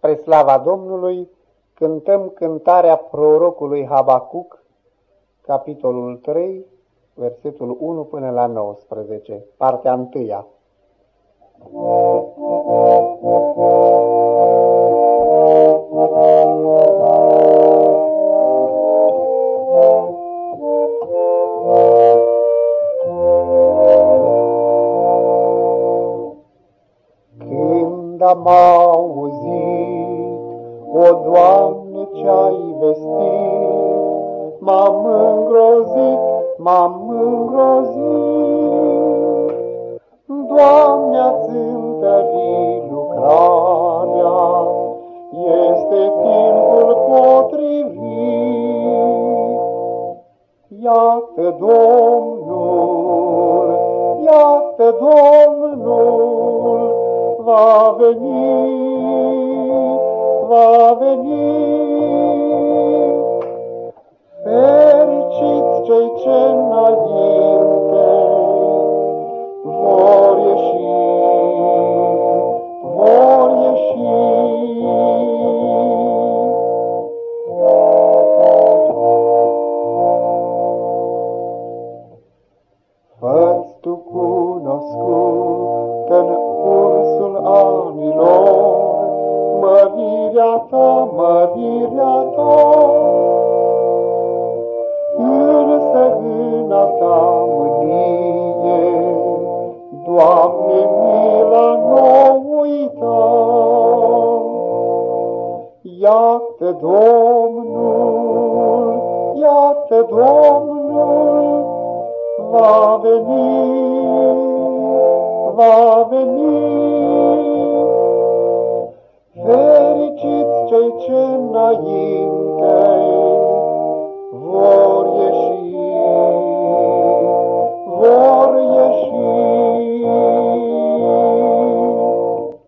Spre slava Domnului cântăm cântarea prorocului Habacuc, capitolul 3, versetul 1 până la 19, partea 1. Când am auzit, o Doamne, ce-ai vestit, m-am îngrozit, m-am îngrozit. Doamne, ați întărit lucrarea, este timpul potrivit. Iată Domnul, iată Domnul, va venir, va venir. Cursul anilor, mărirea ta, mărirea ta. Însă în a ta mânie, Doamne, mila nu uita. Iată Domnul, iată Domnul, va veni, va veni. Ferici